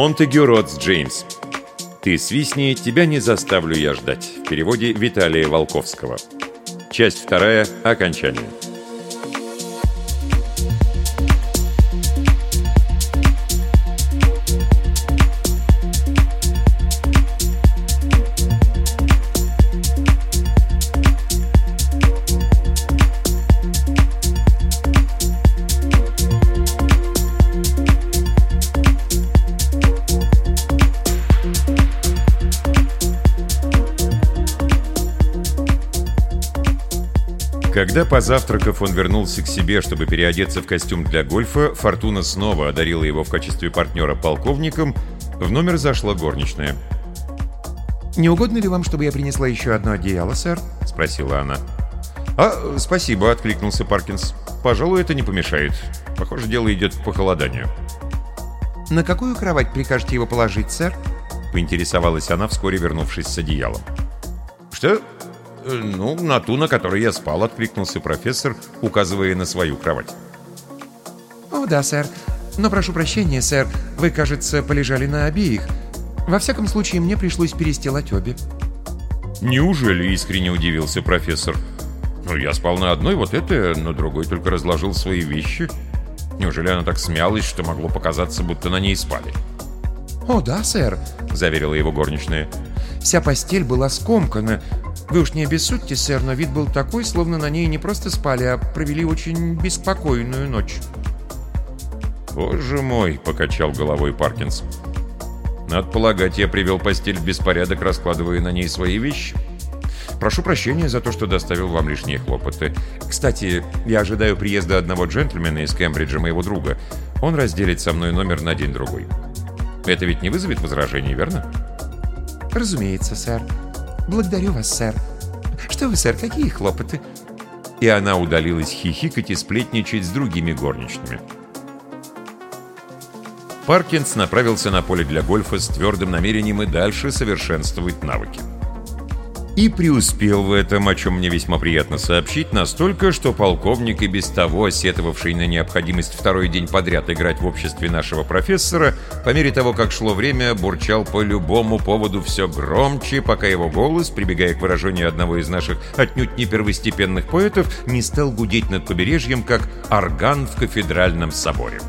Монтегю Ротс Джеймс. «Ты свистни, тебя не заставлю я ждать» в переводе Виталия Волковского. Часть вторая. Окончание. Когда, позавтракав, он вернулся к себе, чтобы переодеться в костюм для гольфа, Фортуна снова одарила его в качестве партнера полковником, в номер зашла горничная. «Не угодно ли вам, чтобы я принесла еще одно одеяло, сэр?» — спросила она. «А, спасибо», — откликнулся Паркинс. «Пожалуй, это не помешает. Похоже, дело идет к похолоданию». «На какую кровать прикажете его положить, сэр?» — поинтересовалась она, вскоре вернувшись с одеялом. «Что? Э, «Ну, на ту, на которой я спал», — откликнулся профессор, указывая на свою кровать. «О, да, сэр. Но прошу прощения, сэр, вы, кажется, полежали на обеих. Во всяком случае, мне пришлось перестилать обе». «Неужели?» — искренне удивился профессор. «Ну, я спал на одной, вот этой, на другой только разложил свои вещи. Неужели она так смялась, что могло показаться, будто на ней спали?» «О, да, сэр», — заверила его горничная. «Вся постель была скомкана, вы уж не обессудьте, сэр, но вид был такой, словно на ней не просто спали, а провели очень беспокойную ночь. «Боже мой!» — покачал головой Паркинс. «Надо полагать, я привел постель в беспорядок, раскладывая на ней свои вещи. Прошу прощения за то, что доставил вам лишние хлопоты. Кстати, я ожидаю приезда одного джентльмена из Кембриджа, моего друга. Он разделит со мной номер на день-другой. Это ведь не вызовет возражений, верно?» «Разумеется, сэр», «Благодарю вас, сэр». «Что вы, сэр, какие хлопоты?» И она удалилась хихикать и сплетничать с другими горничными. Паркинс направился на поле для гольфа с твердым намерением и дальше совершенствовать навыки. И преуспел в этом, о чем мне весьма приятно сообщить, настолько, что полковник и без того осетовавший на необходимость второй день подряд играть в обществе нашего профессора, по мере того, как шло время, бурчал по любому поводу все громче, пока его голос, прибегая к выражению одного из наших отнюдь не первостепенных поэтов, не стал гудеть над побережьем, как орган в кафедральном соборе.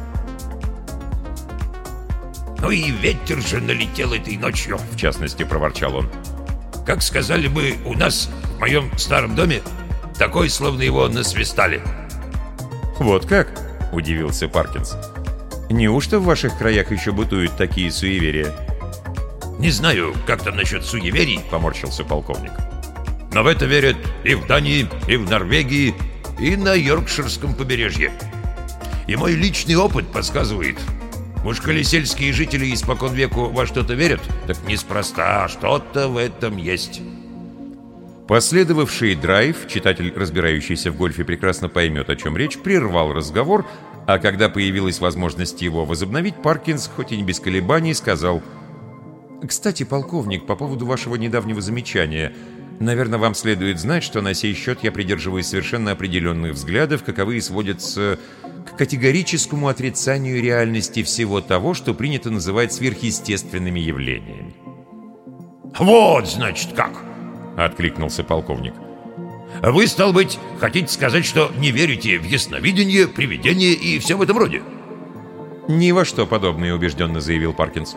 «Ну и ветер же налетел этой ночью», — в частности проворчал он. Как сказали бы у нас в моем старом доме, такой, словно его насвистали. «Вот как?» – удивился Паркинс. «Неужто в ваших краях еще бытуют такие суеверия?» «Не знаю, как там насчет суеверий», – поморщился полковник. «Но в это верят и в Дании, и в Норвегии, и на Йоркширском побережье. И мой личный опыт подсказывает, Уж коли сельские жители испокон веку во что-то верят, так неспроста, что-то в этом есть. Последовавший драйв, читатель, разбирающийся в гольфе, прекрасно поймет, о чем речь, прервал разговор, а когда появилась возможность его возобновить, Паркинс, хоть и не без колебаний, сказал «Кстати, полковник, по поводу вашего недавнего замечания, наверное, вам следует знать, что на сей счет я придерживаюсь совершенно определенных взглядов, каковые сводятся к категорическому отрицанию реальности всего того, что принято называть сверхъестественными явлениями. «Вот, значит, как!» — откликнулся полковник. «Вы, стал быть, хотите сказать, что не верите в ясновидение, привидение и все в этом роде?» «Ни во что подобное», — убежденно заявил Паркинс.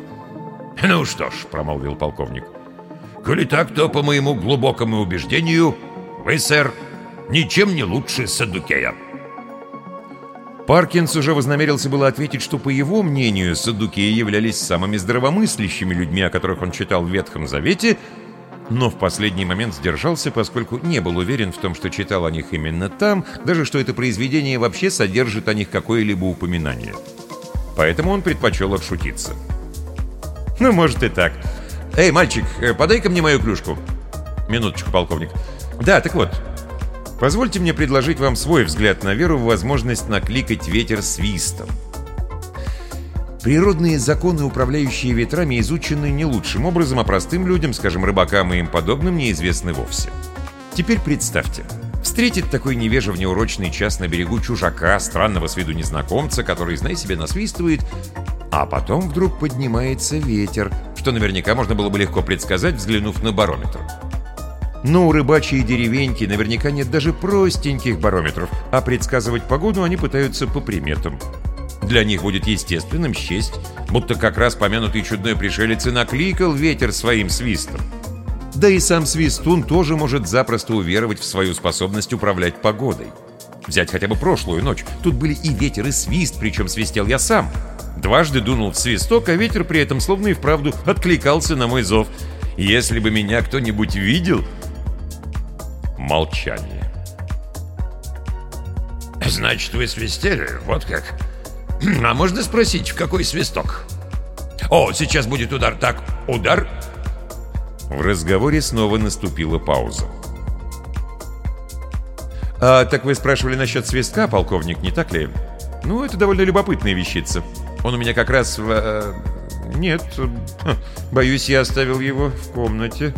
«Ну что ж», — промолвил полковник, — «коли так, то, по моему глубокому убеждению, вы, сэр, ничем не лучше Садукея». Паркинс уже вознамерился было ответить, что, по его мнению, садукеи являлись самыми здравомыслящими людьми, о которых он читал в Ветхом Завете, но в последний момент сдержался, поскольку не был уверен в том, что читал о них именно там, даже что это произведение вообще содержит о них какое-либо упоминание. Поэтому он предпочел отшутиться. «Ну, может и так. Эй, мальчик, э, подай-ка мне мою клюшку». «Минуточку, полковник». «Да, так вот, Позвольте мне предложить вам свой взгляд на веру в возможность накликать ветер свистом. Природные законы, управляющие ветрами, изучены не лучшим образом, а простым людям, скажем, рыбакам и им подобным, неизвестны вовсе. Теперь представьте, встретит такой невежа в неурочный час на берегу чужака, странного с виду незнакомца, который, знай себе, насвистывает А потом вдруг поднимается ветер, что наверняка можно было бы легко предсказать, взглянув на барометр. Но у рыбачьей деревеньки наверняка нет даже простеньких барометров, а предсказывать погоду они пытаются по приметам. Для них будет естественным счесть, будто как раз помянутый чудной пришелец и накликал ветер своим свистом. Да и сам свистун тоже может запросто уверовать в свою способность управлять погодой. Взять хотя бы прошлую ночь. Тут были и ветер, и свист, причем свистел я сам. Дважды дунул в свисток, а ветер при этом словно и вправду откликался на мой зов. Если бы меня кто-нибудь видел... Молчание. «Значит, вы свистели? Вот как? А можно спросить, в какой свисток?» «О, сейчас будет удар. Так, удар!» В разговоре снова наступила пауза. «А, так вы спрашивали насчет свистка, полковник, не так ли? Ну, это довольно любопытная вещица. Он у меня как раз в... Э, нет, боюсь, я оставил его в комнате.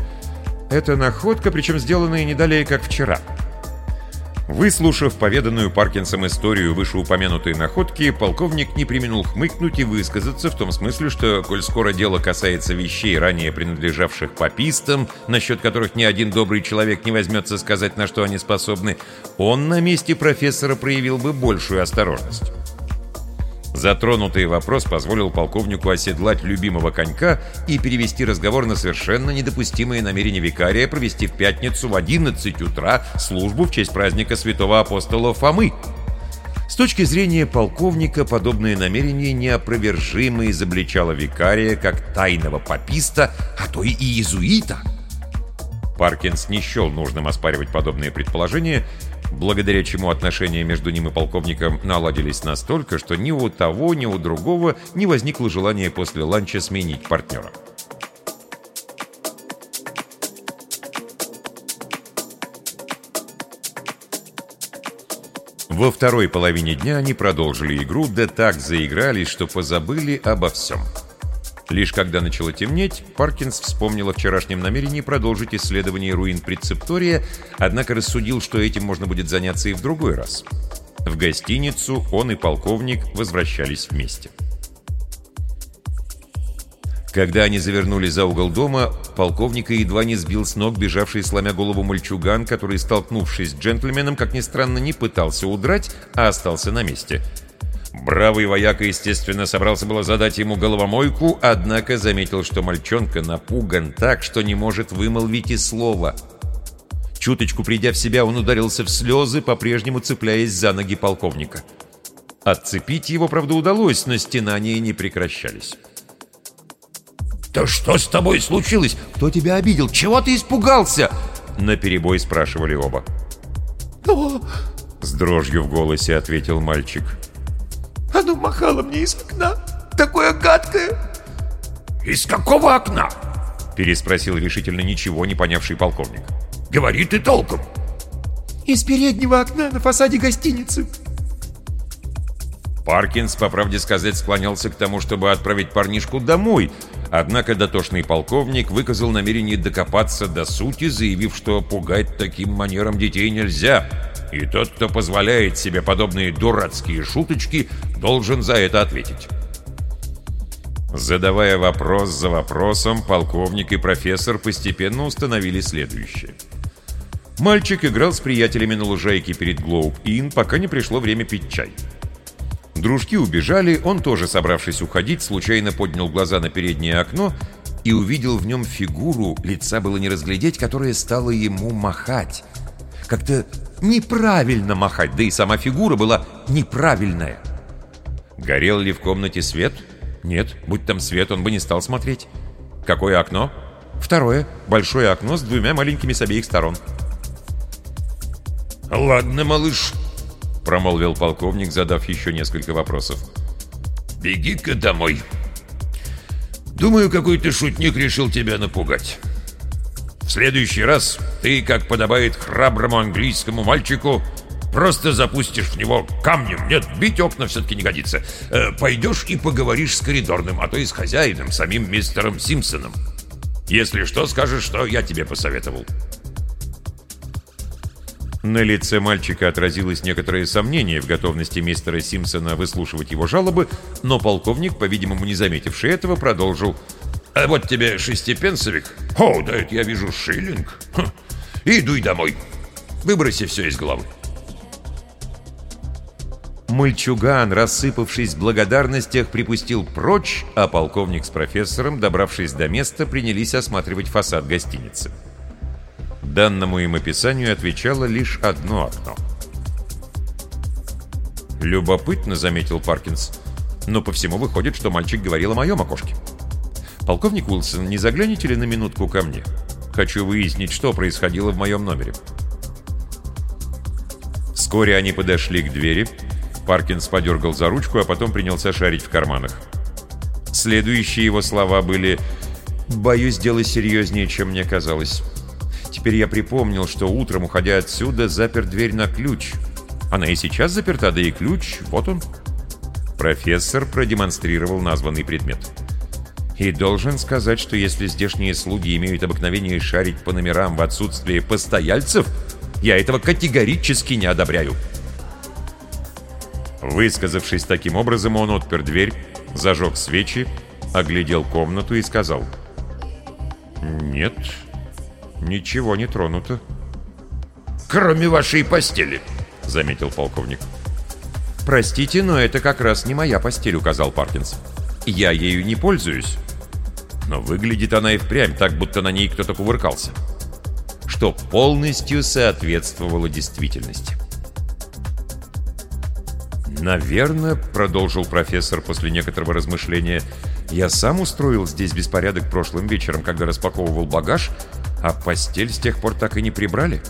Это находка, причем сделанная не далее, как вчера». Выслушав поведанную Паркинсом историю вышеупомянутой находки, полковник не применил хмыкнуть и высказаться в том смысле, что, коль скоро дело касается вещей, ранее принадлежавших папистам, насчет которых ни один добрый человек не возьмется сказать, на что они способны, он на месте профессора проявил бы большую осторожность. Затронутый вопрос позволил полковнику оседлать любимого конька и перевести разговор на совершенно недопустимые намерения викария провести в пятницу в 11 утра службу в честь праздника святого апостола Фомы. С точки зрения полковника, подобное намерение неопровержимо изобличало викария как тайного паписта, а то и иезуита. Паркинс не счел нужным оспаривать подобные предположения, благодаря чему отношения между ним и полковником наладились настолько, что ни у того, ни у другого не возникло желания после ланча сменить партнера. Во второй половине дня они продолжили игру, да так заигрались, что позабыли обо всем. Лишь когда начало темнеть, Паркинс вспомнил о вчерашнем намерении продолжить исследование руин Прецептория, однако рассудил, что этим можно будет заняться и в другой раз. В гостиницу он и полковник возвращались вместе. Когда они завернули за угол дома, полковника едва не сбил с ног бежавший, сломя голову мальчуган, который, столкнувшись с джентльменом, как ни странно, не пытался удрать, а остался на месте – Бравый вояка, естественно, собрался было задать ему головомойку, однако заметил, что мальчонка напуган так, что не может вымолвить и слова. Чуточку придя в себя, он ударился в слезы, по-прежнему цепляясь за ноги полковника. Отцепить его, правда, удалось, но стенания не прекращались. «Да что с тобой случилось? Кто тебя обидел? Чего ты испугался?» Наперебой спрашивали оба. «О!» С дрожью в голосе ответил мальчик. Оно махало мне из окна. Такое гадкое. Из какого окна? Переспросил решительно ничего не понявший полковник. Говори ты толком. Из переднего окна на фасаде гостиницы. Паркинс, по правде сказать, склонялся к тому, чтобы отправить парнишку домой, однако дотошный полковник выказал намерение докопаться до сути, заявив, что пугать таким манером детей нельзя, и тот, кто позволяет себе подобные дурацкие шуточки, должен за это ответить. Задавая вопрос за вопросом, полковник и профессор постепенно установили следующее. Мальчик играл с приятелями на лужайке перед Глоуб-Ин, пока не пришло время пить чай. Дружки убежали, он тоже, собравшись уходить, случайно поднял глаза на переднее окно и увидел в нем фигуру, лица было не разглядеть, которая стала ему махать. Как-то неправильно махать, да и сама фигура была неправильная. Горел ли в комнате свет? Нет, будь там свет, он бы не стал смотреть. Какое окно? Второе, большое окно с двумя маленькими с обеих сторон. «Ладно, малыш», — промолвил полковник, задав еще несколько вопросов. «Беги-ка домой. Думаю, какой-то шутник решил тебя напугать». В следующий раз ты, как подобает храброму английскому мальчику, просто запустишь в него камнем. Нет, бить окна все-таки не годится. Э, пойдешь и поговоришь с коридорным, а то и с хозяином, самим мистером Симпсоном. Если что, скажешь, что я тебе посоветовал. На лице мальчика отразилось некоторое сомнение в готовности мистера Симпсона выслушивать его жалобы, но полковник, по-видимому, не заметивший этого, продолжил. «А вот тебе шестипенсовик? О, да это я вижу шиллинг. Хм. Идуй домой. Выброси все из головы». Мальчуган, рассыпавшись в благодарностях, припустил прочь, а полковник с профессором, добравшись до места, принялись осматривать фасад гостиницы. Данному им описанию отвечало лишь одно окно. «Любопытно», — заметил Паркинс, — «но по всему выходит, что мальчик говорил о моем окошке. Полковник Уилсон, не загляните ли на минутку ко мне? Хочу выяснить, что происходило в моем номере». Вскоре они подошли к двери, — Паркинс подергал за ручку, а потом принялся шарить в карманах. Следующие его слова были «Боюсь, дело серьезнее, чем мне казалось. Теперь я припомнил, что утром, уходя отсюда, запер дверь на ключ. Она и сейчас заперта, да и ключ, вот он». Профессор продемонстрировал названный предмет. И должен сказать, что если здешние слуги имеют обыкновение шарить по номерам в отсутствие постояльцев, я этого категорически не одобряю. Высказавшись таким образом, он отпер дверь, зажег свечи, оглядел комнату и сказал «Нет, ничего не тронуто». «Кроме вашей постели», — заметил полковник. «Простите, но это как раз не моя постель», — указал Паркинс. «Я ею не пользуюсь». Но выглядит она и впрямь так, будто на ней кто-то кувыркался. Что полностью соответствовало действительности. «Наверное», — продолжил профессор после некоторого размышления, «я сам устроил здесь беспорядок прошлым вечером, когда распаковывал багаж, а постель с тех пор так и не прибрали.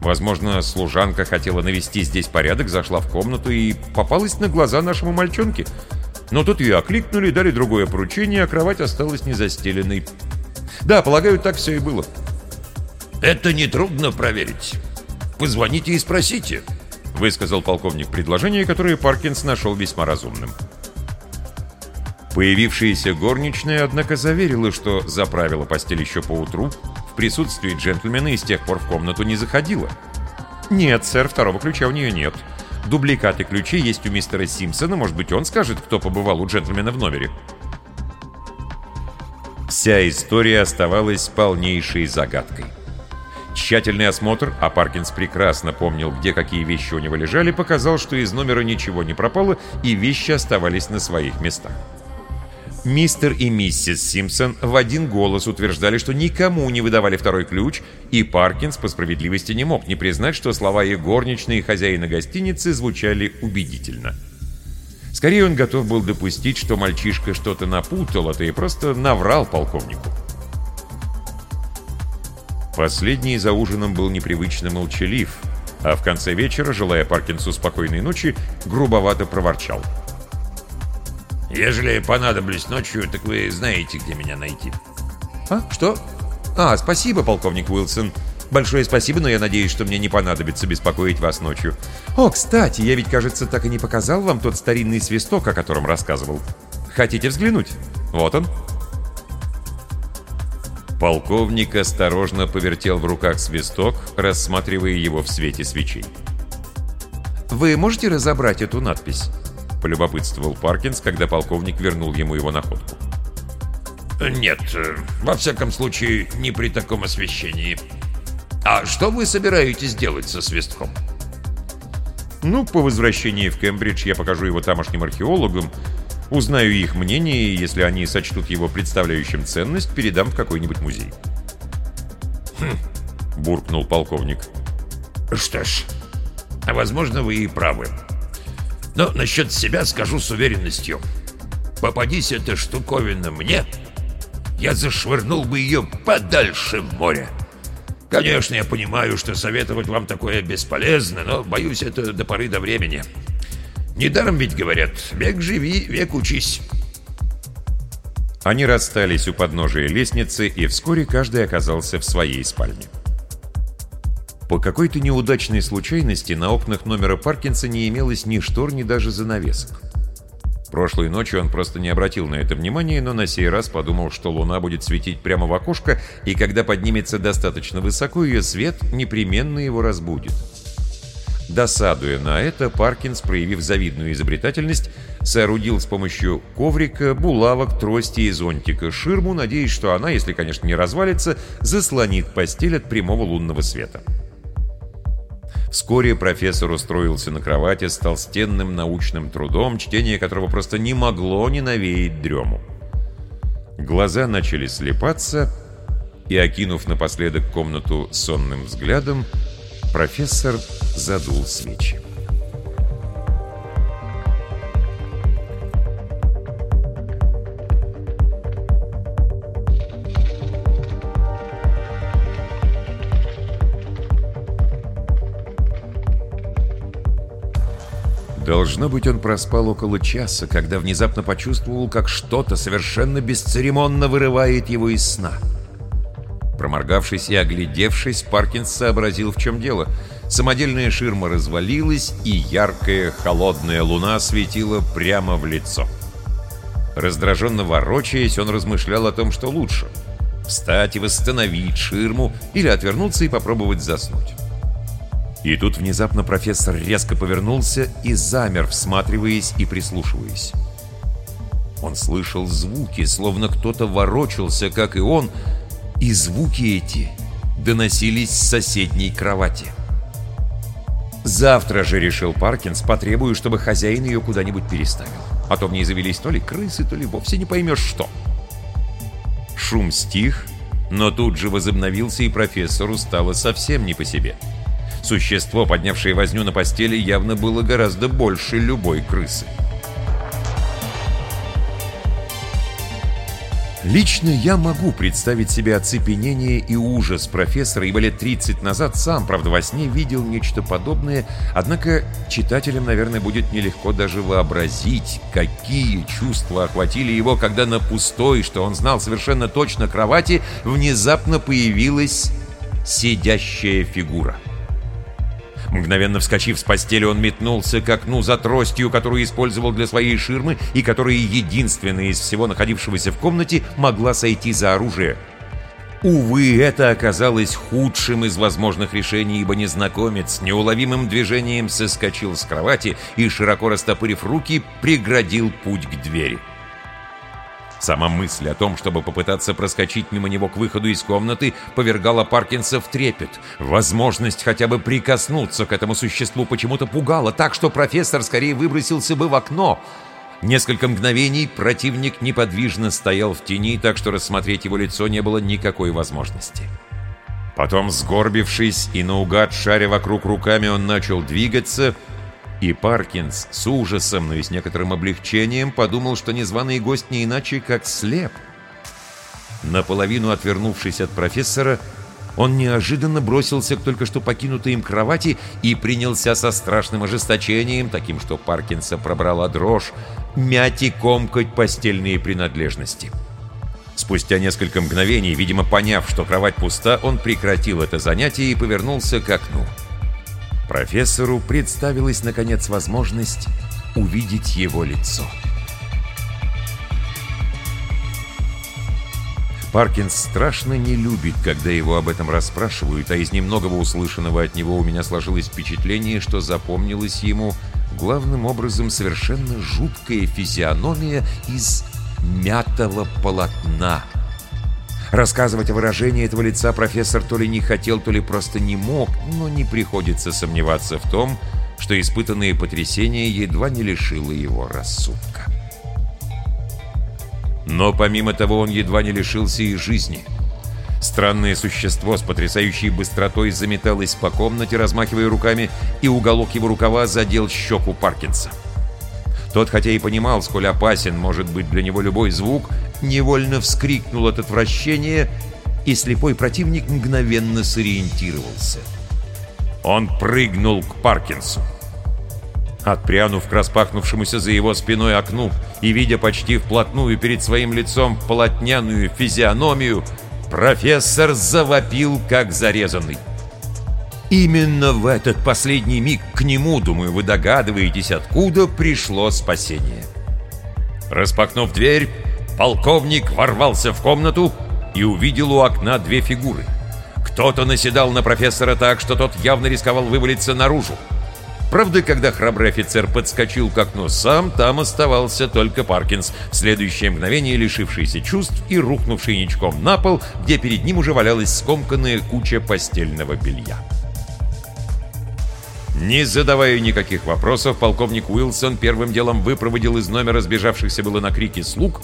Возможно, служанка хотела навести здесь порядок, зашла в комнату и попалась на глаза нашему мальчонке. Но тут ее окликнули, дали другое поручение, а кровать осталась незастеленной. Да, полагаю, так все и было». «Это нетрудно проверить. Позвоните и спросите», высказал полковник предложение, которое Паркинс нашел весьма разумным. Появившаяся горничная, однако, заверила, что заправила постель еще поутру, в присутствии джентльмена и с тех пор в комнату не заходила. «Нет, сэр, второго ключа у нее нет. Дубликаты ключей есть у мистера Симпсона, может быть, он скажет, кто побывал у джентльмена в номере». Вся история оставалась полнейшей загадкой. Тщательный осмотр, а Паркинс прекрасно помнил, где какие вещи у него лежали, показал, что из номера ничего не пропало, и вещи оставались на своих местах. Мистер и миссис Симпсон в один голос утверждали, что никому не выдавали второй ключ, и Паркинс по справедливости не мог не признать, что слова их горничной и хозяина гостиницы звучали убедительно. Скорее он готов был допустить, что мальчишка что-то напутал, а то и просто наврал полковнику. Последний за ужином был непривычно молчалив, а в конце вечера, желая Паркинсу спокойной ночи, грубовато проворчал. «Ежели понадоблюсь ночью, так вы знаете, где меня найти». «А? Что? А, спасибо, полковник Уилсон. Большое спасибо, но я надеюсь, что мне не понадобится беспокоить вас ночью. О, кстати, я ведь, кажется, так и не показал вам тот старинный свисток, о котором рассказывал. Хотите взглянуть? Вот он». Полковник осторожно повертел в руках свисток, рассматривая его в свете свечей. «Вы можете разобрать эту надпись?» — полюбопытствовал Паркинс, когда полковник вернул ему его находку. «Нет, во всяком случае, не при таком освещении. А что вы собираетесь делать со свистком?» «Ну, по возвращении в Кембридж я покажу его тамошним археологам, Узнаю их мнение, и если они сочтут его представляющим ценность, передам в какой-нибудь музей. «Хм», — буркнул полковник. «Что ж, возможно, вы и правы. Но насчет себя скажу с уверенностью. Попадись эта штуковина мне, я зашвырнул бы ее подальше в море. Конечно, я понимаю, что советовать вам такое бесполезно, но боюсь это до поры до времени». Недаром ведь говорят, век живи, век учись. Они расстались у подножия лестницы, и вскоре каждый оказался в своей спальне. По какой-то неудачной случайности на окнах номера Паркинса не имелось ни штор, ни даже занавесок. Прошлой ночью он просто не обратил на это внимания, но на сей раз подумал, что луна будет светить прямо в окошко, и когда поднимется достаточно высоко, ее свет непременно его разбудит. Досадуя на это, Паркинс, проявив завидную изобретательность, соорудил с помощью коврика, булавок, трости и зонтика ширму, надеясь, что она, если, конечно, не развалится, заслонит постель от прямого лунного света. Вскоре профессор устроился на кровати с толстенным научным трудом, чтение которого просто не могло не навеять дрему. Глаза начали слепаться, и, окинув напоследок комнату сонным взглядом, профессор задул свечи. Должно быть, он проспал около часа, когда внезапно почувствовал, как что-то совершенно бесцеремонно вырывает его из сна. Проморгавшись и оглядевшись, Паркинс сообразил, в чем дело. Самодельная ширма развалилась, и яркая холодная луна светила прямо в лицо. Раздраженно ворочаясь, он размышлял о том, что лучше — встать и восстановить ширму или отвернуться и попробовать заснуть. И тут внезапно профессор резко повернулся и замер, всматриваясь и прислушиваясь. Он слышал звуки, словно кто-то ворочался, как и он, и звуки эти доносились с соседней кровати. Завтра же, решил Паркинс, потребую, чтобы хозяин ее куда-нибудь переставил. А то в ней завелись то ли крысы, то ли вовсе не поймешь что. Шум стих, но тут же возобновился, и профессору стало совсем не по себе. — Существо, поднявшее возню на постели, явно было гораздо больше любой крысы. Лично я могу представить себе оцепенение и ужас профессора, ибо лет 30 назад сам, правда, во сне видел нечто подобное, однако читателям, наверное, будет нелегко даже вообразить, какие чувства охватили его, когда на пустой, что он знал совершенно точно, кровати внезапно появилась сидящая фигура. Мгновенно вскочив с постели, он метнулся к окну за тростью, которую использовал для своей ширмы и которая единственная из всего находившегося в комнате могла сойти за оружие. Увы, это оказалось худшим из возможных решений, ибо незнакомец неуловимым движением соскочил с кровати и, широко растопырив руки, преградил путь к двери. Сама мысль о том, чтобы попытаться проскочить мимо него к выходу из комнаты, повергала Паркинса в трепет. Возможность хотя бы прикоснуться к этому существу почему-то пугала так, что профессор скорее выбросился бы в окно. Несколько мгновений противник неподвижно стоял в тени, так что рассмотреть его лицо не было никакой возможности. Потом, сгорбившись и наугад шаря вокруг руками, он начал двигаться — и Паркинс с ужасом, но и с некоторым облегчением подумал, что незваный гость не иначе, как слеп. Наполовину отвернувшись от профессора, он неожиданно бросился к только что покинутой им кровати и принялся со страшным ожесточением, таким, что Паркинса пробрала дрожь, мять и комкать постельные принадлежности. Спустя несколько мгновений, видимо, поняв, что кровать пуста, он прекратил это занятие и повернулся к окну. Профессору представилась, наконец, возможность увидеть его лицо. Паркинс страшно не любит, когда его об этом расспрашивают, а из немногого услышанного от него у меня сложилось впечатление, что запомнилось ему главным образом совершенно жуткая физиономия из мятого полотна — Рассказывать о выражении этого лица профессор то ли не хотел, то ли просто не мог, но не приходится сомневаться в том, что испытанные потрясения едва не лишило его рассудка. Но помимо того он едва не лишился и жизни. Странное существо с потрясающей быстротой заметалось по комнате, размахивая руками, и уголок его рукава задел щеку Паркинса. Тот, хотя и понимал, сколь опасен может быть для него любой звук, невольно вскрикнул от отвращения, и слепой противник мгновенно сориентировался. Он прыгнул к Паркинсу. Отпрянув к распахнувшемуся за его спиной окну и видя почти вплотную перед своим лицом полотняную физиономию, профессор завопил, как зарезанный. Именно в этот последний миг к нему, думаю, вы догадываетесь, откуда пришло спасение. Распахнув дверь, полковник ворвался в комнату и увидел у окна две фигуры. Кто-то наседал на профессора так, что тот явно рисковал вывалиться наружу. Правда, когда храбрый офицер подскочил к окну сам, там оставался только Паркинс, в следующее мгновение лишившийся чувств и рухнувший ничком на пол, где перед ним уже валялась скомканная куча постельного белья. Не задавая никаких вопросов, полковник Уилсон первым делом выпроводил из номера сбежавшихся было на крики слуг,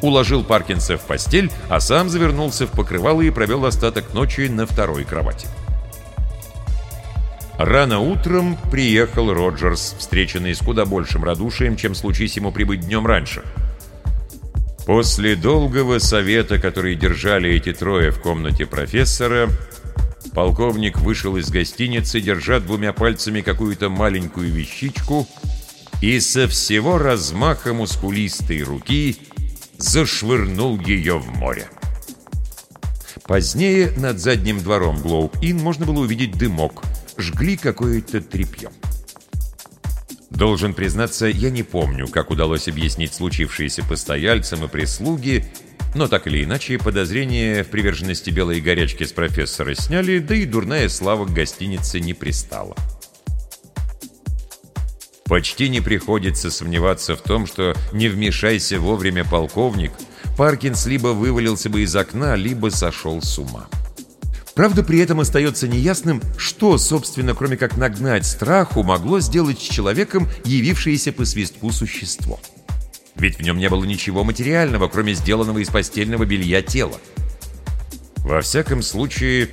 уложил Паркинса в постель, а сам завернулся в покрывало и провел остаток ночи на второй кровати. Рано утром приехал Роджерс, встреченный с куда большим радушием, чем случись ему прибыть днем раньше. После долгого совета, который держали эти трое в комнате профессора, Полковник вышел из гостиницы, держа двумя пальцами какую-то маленькую вещичку и со всего размаха мускулистой руки зашвырнул ее в море. Позднее над задним двором Глоуб-Ин можно было увидеть дымок. Жгли какое-то тряпье. Должен признаться, я не помню, как удалось объяснить случившееся постояльцам и прислуге, но так или иначе, подозрения в приверженности белой горячки с профессора сняли, да и дурная слава к гостинице не пристала. Почти не приходится сомневаться в том, что не вмешайся вовремя полковник, Паркинс либо вывалился бы из окна, либо сошел с ума. Правда, при этом остается неясным, что, собственно, кроме как нагнать страху, могло сделать с человеком явившееся по свистку существо. Ведь в нем не было ничего материального, кроме сделанного из постельного белья тела. Во всяком случае,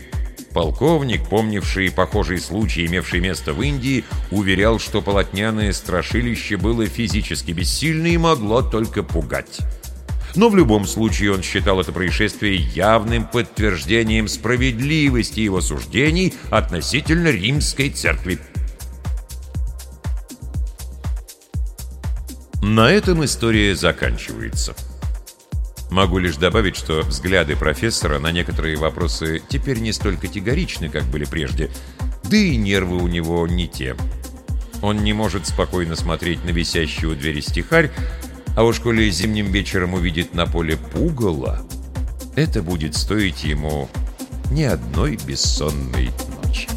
полковник, помнивший похожий случай, имевший место в Индии, уверял, что полотняное страшилище было физически бессильно и могло только пугать. Но в любом случае он считал это происшествие явным подтверждением справедливости его суждений относительно римской церкви. На этом история заканчивается. Могу лишь добавить, что взгляды профессора на некоторые вопросы теперь не столь категоричны, как были прежде, да и нервы у него не те. Он не может спокойно смотреть на висящую у двери стихарь, а уж коли зимним вечером увидит на поле пугало, это будет стоить ему ни одной бессонной ночи.